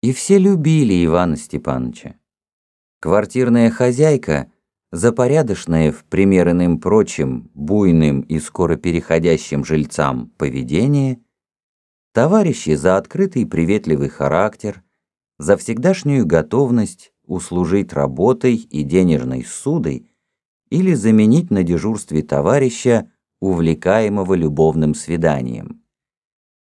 И все любили Ивана Степановича. Квартирная хозяйка, запорядочная в пример иным прочим, буйным и скоро переходящим жильцам поведение, товарищи за открытый приветливый характер, за всегдашнюю готовность услужить работой и денежной судой или заменить на дежурстве товарища, увлекаемого любовным свиданием.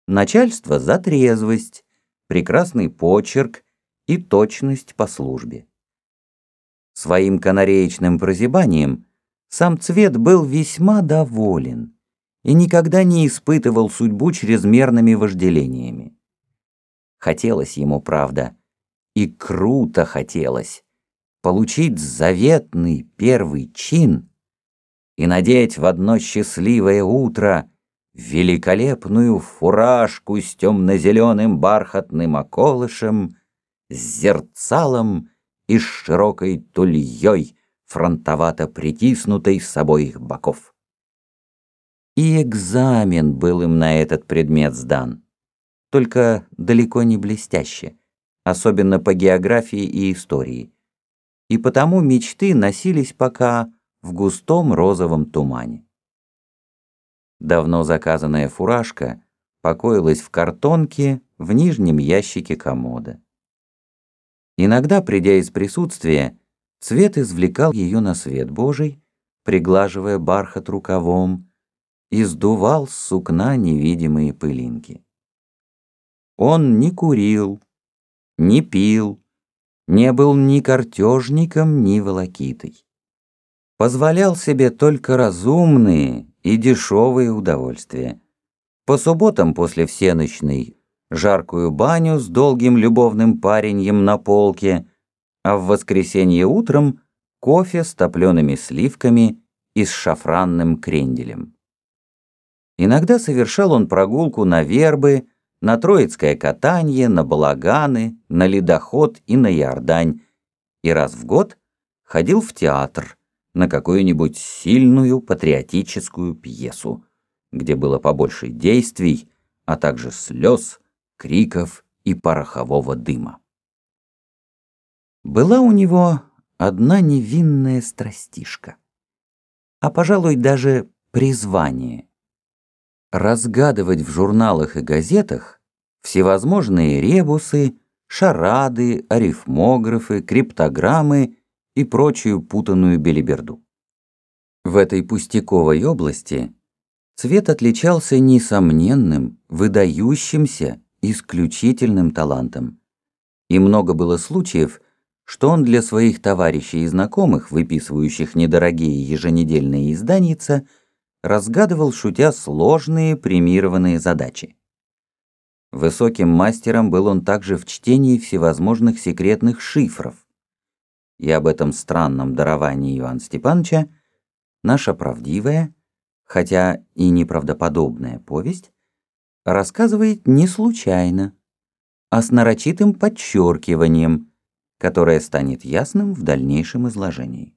Начальство за трезвость, прекрасный почерк и точность по службе. Своим канареечным прозябанием сам Цвет был весьма доволен и никогда не испытывал судьбу чрезмерными вожделениями. Хотелось ему, правда, и круто хотелось получить заветный первый чин и надеть в одно счастливое утро великолепную фуражку с темно-зеленым бархатным околышем, с зерцалом и с широкой тульей, фронтовато притиснутой с обоих боков. И экзамен был им на этот предмет сдан, только далеко не блестяще, особенно по географии и истории. И потому мечты носились пока в густом розовом тумане. Давно заказанная фуражка покоилась в картонке в нижнем ящике комода. Иногда, придя из присутствия, Цвет извлекал ее на свет Божий, приглаживая бархат рукавом, и сдувал с сукна невидимые пылинки. Он не курил, не пил, не был ни картежником, ни волокитой. Позволял себе только разумные и дешевые удовольствия. По субботам после всеночной жаркую баню с долгим любовным пареньем на полке, а в воскресенье утром кофе с топлеными сливками и с шафранным кренделем. Иногда совершал он прогулку на вербы, на троицкое катание, на балаганы, на ледоход и на Иордань, и раз в год ходил в театр, на какую-нибудь сильную патриотическую пьесу, где было побольше действий, а также слез, криков и порохового дыма. Была у него одна невинная страстишка, а, пожалуй, даже призвание. Разгадывать в журналах и газетах всевозможные ребусы, шарады, арифмографы, криптограммы и прочую путанную белиберду. В этой пустяковой области цвет отличался несомненным, выдающимся, исключительным талантом. И много было случаев, что он для своих товарищей и знакомых, выписывающих недорогие еженедельные изданица, разгадывал, шутя, сложные премированные задачи. Высоким мастером был он также в чтении всевозможных секретных шифров, и об этом странном даровании Ивана Степановича наша правдивая, хотя и неправдоподобная повесть, рассказывает не случайно, а с нарочитым подчеркиванием, которое станет ясным в дальнейшем изложении.